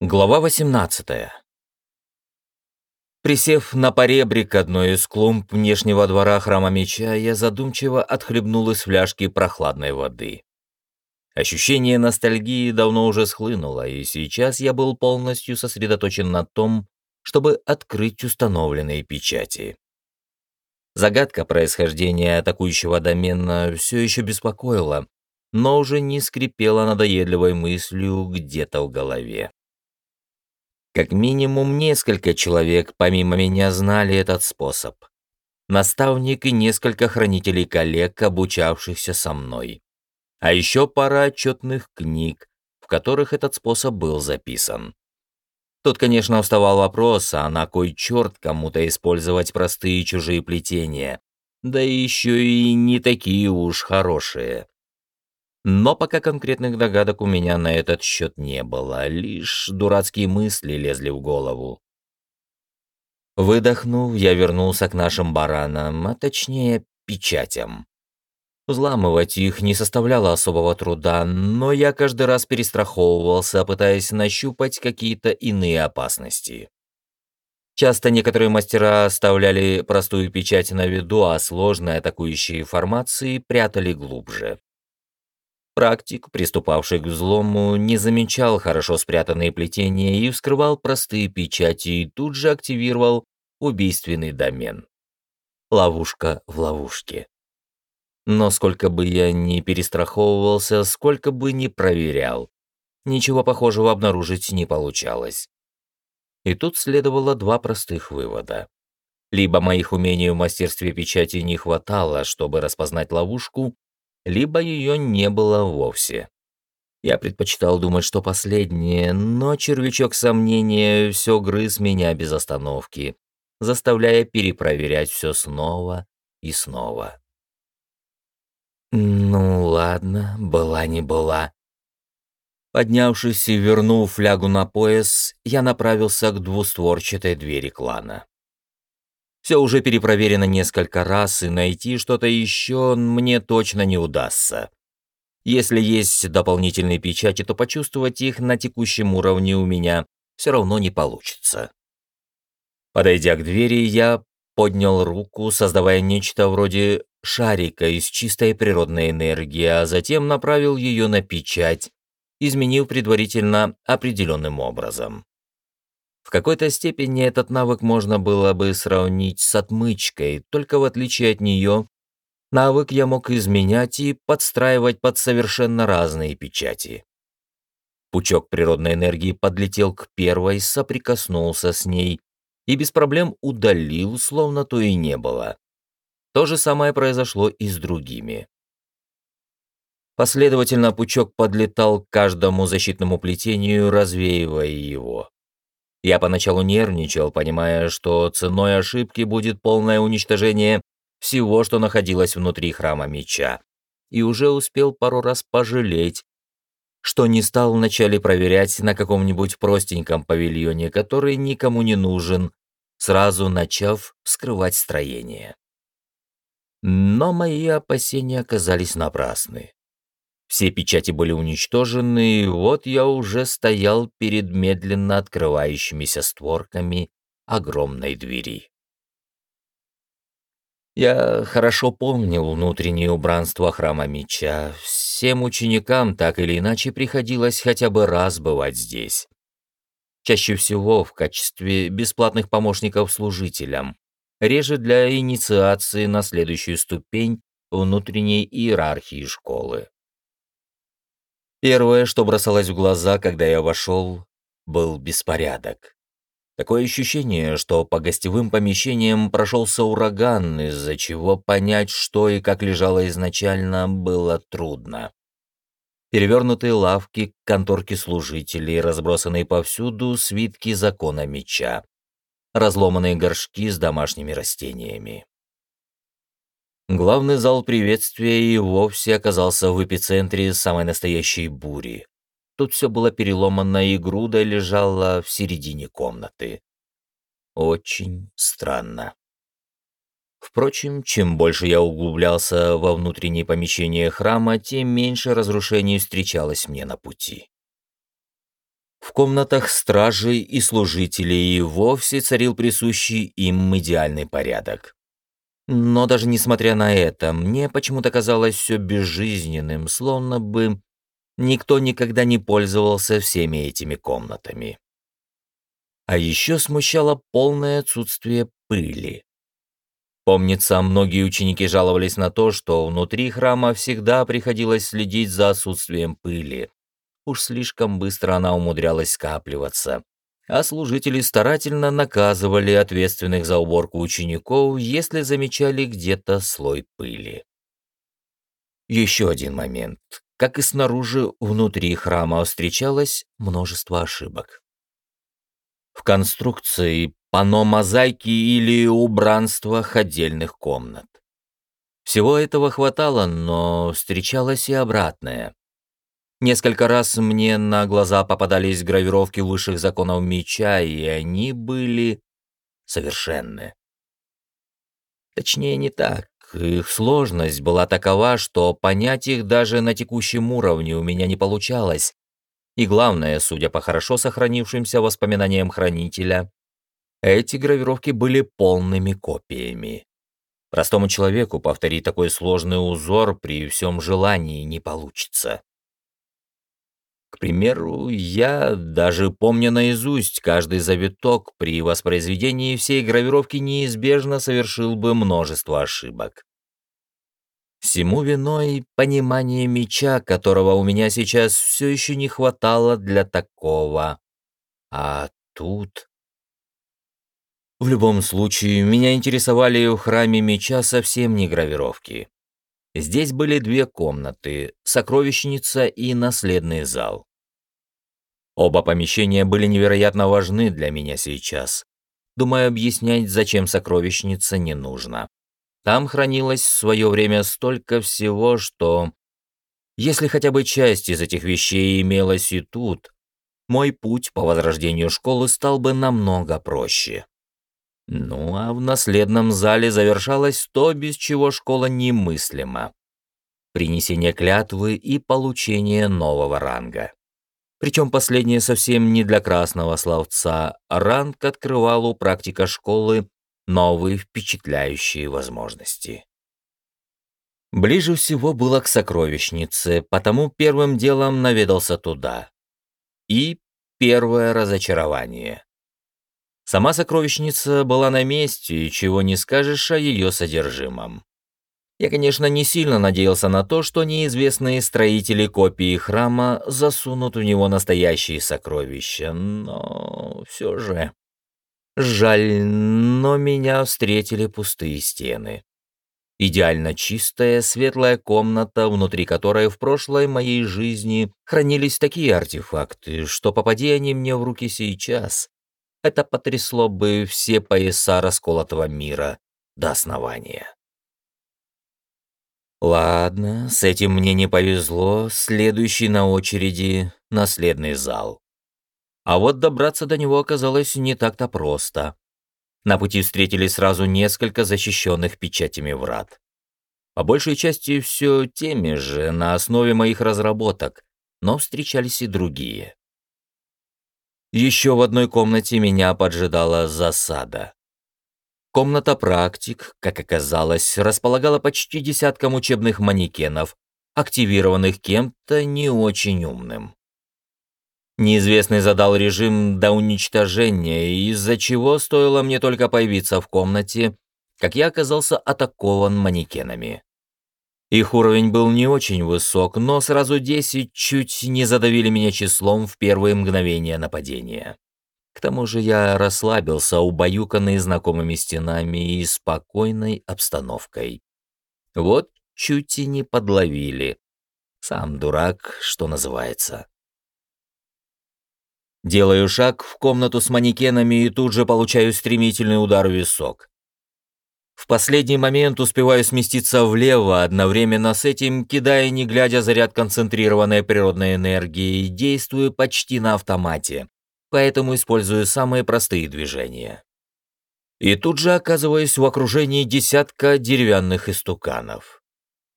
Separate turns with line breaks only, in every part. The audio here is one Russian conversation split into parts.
Глава 18. Присев на поребрик одной из клумб внешнего двора храма меча, я задумчиво отхлебнул из фляжки прохладной воды. Ощущение ностальгии давно уже схлынуло, и сейчас я был полностью сосредоточен на том, чтобы открыть установленные печати. Загадка происхождения атакующего домена все еще беспокоила, но уже не скрипела надоедливой мыслью где-то в голове. Как минимум несколько человек помимо меня знали этот способ. Наставник и несколько хранителей коллег, обучавшихся со мной. А еще пара отчетных книг, в которых этот способ был записан. Тут, конечно, вставал вопрос, а на кой черт кому-то использовать простые чужие плетения? Да еще и не такие уж хорошие. Но пока конкретных догадок у меня на этот счет не было, лишь дурацкие мысли лезли в голову. Выдохнув, я вернулся к нашим баранам, а точнее печатям. Взламывать их не составляло особого труда, но я каждый раз перестраховывался, пытаясь нащупать какие-то иные опасности. Часто некоторые мастера оставляли простую печать на виду, а сложные атакующие формации прятали глубже. Практик, приступавший к взлому, не замечал хорошо спрятанные плетения и вскрывал простые печати и тут же активировал убийственный домен. Ловушка в ловушке. Но сколько бы я ни перестраховывался, сколько бы ни проверял, ничего похожего обнаружить не получалось. И тут следовало два простых вывода. Либо моих умений в мастерстве печати не хватало, чтобы распознать ловушку, либо ее не было вовсе. Я предпочитал думать, что последнее, но червячок сомнения все грыз меня без остановки, заставляя перепроверять все снова и снова. Ну ладно, была не была. Поднявшись и вернув флягу на пояс, я направился к двустворчатой двери клана. Все уже перепроверено несколько раз, и найти что-то еще мне точно не удастся. Если есть дополнительные печати, то почувствовать их на текущем уровне у меня все равно не получится. Подойдя к двери, я поднял руку, создавая нечто вроде шарика из чистой природной энергии, а затем направил ее на печать, изменив предварительно определенным образом. В какой-то степени этот навык можно было бы сравнить с отмычкой, только в отличие от нее, навык я мог изменять и подстраивать под совершенно разные печати. Пучок природной энергии подлетел к первой, соприкоснулся с ней и без проблем удалил, словно то и не было. То же самое произошло и с другими. Последовательно пучок подлетал к каждому защитному плетению, развеивая его. Я поначалу нервничал, понимая, что ценой ошибки будет полное уничтожение всего, что находилось внутри храма меча, и уже успел пару раз пожалеть, что не стал вначале проверять на каком-нибудь простеньком павильоне, который никому не нужен, сразу начав скрывать строение. Но мои опасения оказались напрасны. Все печати были уничтожены, и вот я уже стоял перед медленно открывающимися створками огромной двери. Я хорошо помнил внутреннее убранство храма меча. Всем ученикам так или иначе приходилось хотя бы раз бывать здесь. Чаще всего в качестве бесплатных помощников служителям, реже для инициации на следующую ступень внутренней иерархии школы. Первое, что бросалось в глаза, когда я вошел, был беспорядок. Такое ощущение, что по гостевым помещениям прошелся ураган, из-за чего понять, что и как лежало изначально, было трудно. Перевернутые лавки, конторки служителей, разбросанные повсюду свитки закона меча, разломанные горшки с домашними растениями. Главный зал приветствия и вовсе оказался в эпицентре самой настоящей бури. Тут все было переломано и груда лежала в середине комнаты. Очень странно. Впрочем, чем больше я углублялся во внутренние помещения храма, тем меньше разрушений встречалось мне на пути. В комнатах стражей и служителей и вовсе царил присущий им идеальный порядок. Но даже несмотря на это, мне почему-то казалось все безжизненным, словно бы никто никогда не пользовался всеми этими комнатами. А еще смущало полное отсутствие пыли. Помнится, многие ученики жаловались на то, что внутри храма всегда приходилось следить за отсутствием пыли. Уж слишком быстро она умудрялась скапливаться. А служители старательно наказывали ответственных за уборку учеников, если замечали где-то слой пыли. Еще один момент. Как и снаружи, внутри храма встречалось множество ошибок в конструкции, пано мозаики или убранствах отдельных комнат. Всего этого хватало, но встречалось и обратное. Несколько раз мне на глаза попадались гравировки высших законов меча, и они были совершенны. Точнее, не так. Их сложность была такова, что понять их даже на текущем уровне у меня не получалось, и главное, судя по хорошо сохранившимся воспоминаниям хранителя, эти гравировки были полными копиями. Простому человеку повторить такой сложный узор при всем желании не получится. К примеру, я, даже помня наизусть каждый завиток, при воспроизведении всей гравировки неизбежно совершил бы множество ошибок. Всему виной понимание меча, которого у меня сейчас все еще не хватало для такого. А тут... В любом случае, меня интересовали в храме меча совсем не гравировки. Здесь были две комнаты, сокровищница и наследный зал. Оба помещения были невероятно важны для меня сейчас. Думаю, объяснять, зачем сокровищница, не нужно. Там хранилось в свое время столько всего, что... Если хотя бы часть из этих вещей имелась и тут, мой путь по возрождению школы стал бы намного проще. Ну а в наследном зале завершалось то, без чего школа немыслима. Принесение клятвы и получение нового ранга. Причем последнее совсем не для красного словца, ранг открывал у практика школы новые впечатляющие возможности. Ближе всего было к сокровищнице, потому первым делом наведался туда. И первое разочарование. Сама сокровищница была на месте, чего не скажешь о ее содержимом. Я, конечно, не сильно надеялся на то, что неизвестные строители копии храма засунут в него настоящие сокровища, но все же... Жаль, но меня встретили пустые стены. Идеально чистая, светлая комната, внутри которой в прошлой моей жизни хранились такие артефакты, что попади они мне в руки сейчас, это потрясло бы все пояса расколотого мира до основания. Ладно, с этим мне не повезло, следующий на очереди — наследный зал. А вот добраться до него оказалось не так-то просто. На пути встретили сразу несколько защищенных печатями врат. По большей части все теми же, на основе моих разработок, но встречались и другие. Еще в одной комнате меня поджидала засада. Комната практик, как оказалось, располагала почти десятком учебных манекенов, активированных кем-то не очень умным. Неизвестный задал режим до уничтожения, из-за чего стоило мне только появиться в комнате, как я оказался атакован манекенами. Их уровень был не очень высок, но сразу десять чуть не задавили меня числом в первые мгновения нападения. К тому же я расслабился, убаюканный знакомыми стенами и спокойной обстановкой. Вот чуть и не подловили. Сам дурак, что называется. Делаю шаг в комнату с манекенами и тут же получаю стремительный удар в висок. В последний момент успеваю сместиться влево, одновременно с этим кидая, не глядя, заряд концентрированной природной энергии и действую почти на автомате, поэтому использую самые простые движения. И тут же оказываюсь в окружении десятка деревянных истуканов.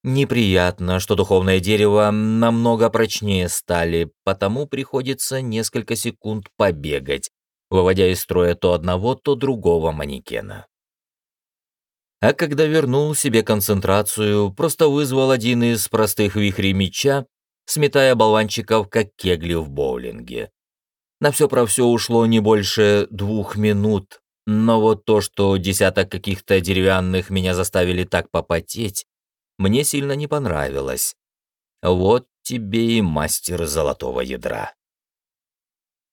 Неприятно, что духовное дерево намного прочнее стали, потому приходится несколько секунд побегать, выводя из строя то одного, то другого манекена. А когда вернул себе концентрацию, просто вызвал один из простых вихрей меча, сметая болванчиков, как кегли в боулинге. На все про все ушло не больше двух минут, но вот то, что десяток каких-то деревянных меня заставили так попотеть, мне сильно не понравилось. Вот тебе и мастер золотого ядра.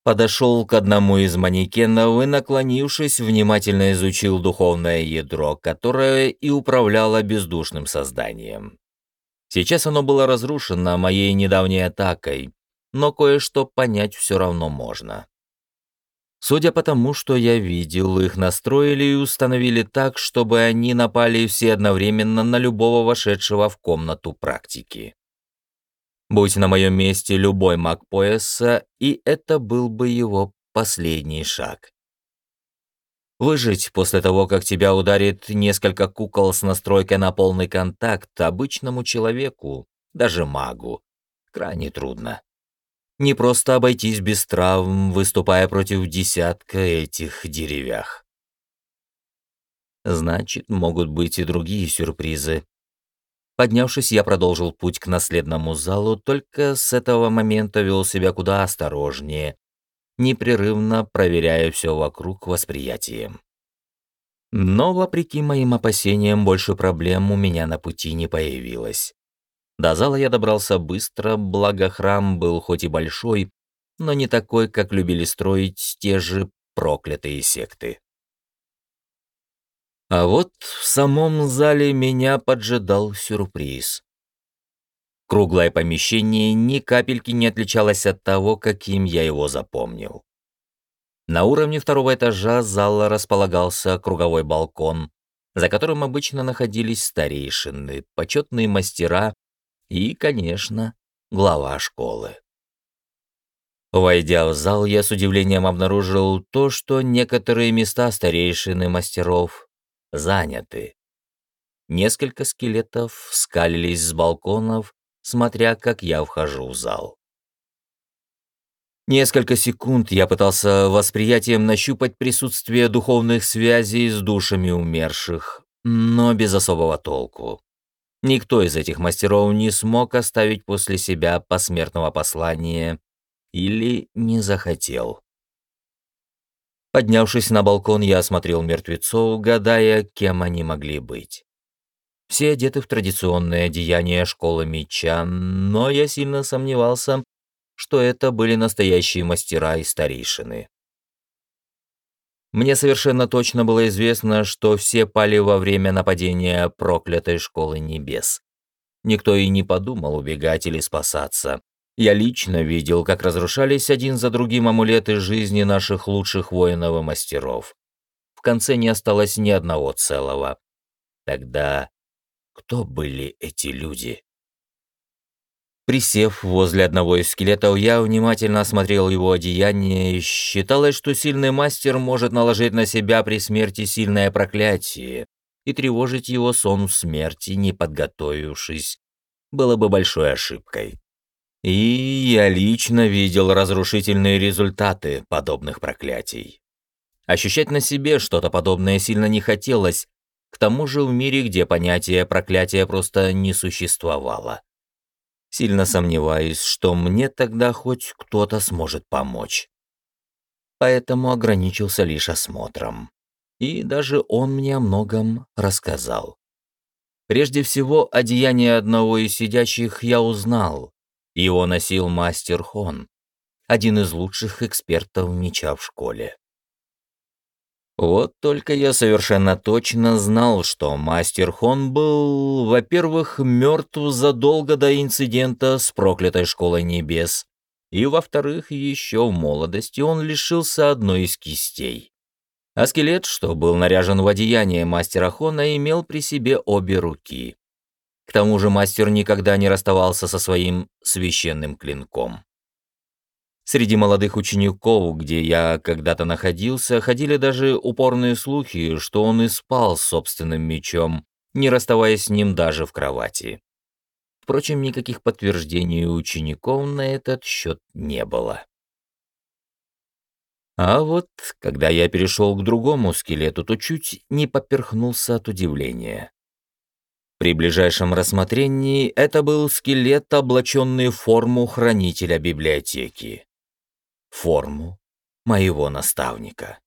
Подошел к одному из манекенов и, наклонившись, внимательно изучил духовное ядро, которое и управляло бездушным созданием. Сейчас оно было разрушено моей недавней атакой, но кое-что понять все равно можно. Судя по тому, что я видел, их настроили и установили так, чтобы они напали все одновременно на любого вошедшего в комнату практики. Будь на моем месте любой маг пояса, и это был бы его последний шаг. Выжить после того, как тебя ударит несколько кукол с настройкой на полный контакт, обычному человеку, даже магу, крайне трудно не просто обойтись без травм, выступая против десятка этих деревях. Значит, могут быть и другие сюрпризы. Поднявшись, я продолжил путь к наследному залу, только с этого момента вел себя куда осторожнее, непрерывно проверяя все вокруг восприятием. Но, вопреки моим опасениям, больше проблем у меня на пути не появилось. До зала я добрался быстро, благо храм был хоть и большой, но не такой, как любили строить те же проклятые секты. А вот в самом зале меня поджидал сюрприз. Круглое помещение ни капельки не отличалось от того, каким я его запомнил. На уровне второго этажа зала располагался круговой балкон, за которым обычно находились старейшины, почетные мастера и, конечно, глава школы. Войдя в зал, я с удивлением обнаружил то, что некоторые места старейшины мастеров заняты. Несколько скелетов скалились с балконов, смотря как я вхожу в зал. Несколько секунд я пытался восприятием нащупать присутствие духовных связей с душами умерших, но без особого толку. Никто из этих мастеров не смог оставить после себя посмертного послания или не захотел. Поднявшись на балкон, я осмотрел мертвецов, гадая, кем они могли быть. Все одеты в традиционное одеяние школы меча, но я сильно сомневался, что это были настоящие мастера и старейшины. Мне совершенно точно было известно, что все пали во время нападения проклятой школы небес. Никто и не подумал убегать или спасаться. Я лично видел, как разрушались один за другим амулеты жизни наших лучших воинов и мастеров. В конце не осталось ни одного целого. Тогда кто были эти люди? Присев возле одного из скелетов, я внимательно осмотрел его одеяние и считалось, что сильный мастер может наложить на себя при смерти сильное проклятие и тревожить его сон в смерти, не подготовившись, было бы большой ошибкой. И я лично видел разрушительные результаты подобных проклятий. Ощущать на себе что-то подобное сильно не хотелось, к тому же в мире, где понятие проклятия просто не существовало сильно сомневаюсь, что мне тогда хоть кто-то сможет помочь. Поэтому ограничился лишь осмотром. И даже он мне о многом рассказал. Прежде всего, одеяние одного из сидящих я узнал. Его носил мастер Хон, один из лучших экспертов меча в школе. Вот только я совершенно точно знал, что мастер Хон был, во-первых, мертв задолго до инцидента с проклятой школой небес, и, во-вторых, еще в молодости он лишился одной из кистей. А скелет, что был наряжен в одеяние мастера Хона, имел при себе обе руки. К тому же мастер никогда не расставался со своим священным клинком. Среди молодых учеников, где я когда-то находился, ходили даже упорные слухи, что он и спал с собственным мечом, не расставаясь с ним даже в кровати. Впрочем, никаких подтверждений у учеников на этот счет не было. А вот, когда я перешел к другому скелету, то чуть не поперхнулся от удивления. При ближайшем рассмотрении это был скелет, облаченный в форму хранителя библиотеки. Форму моего наставника.